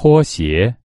拖鞋。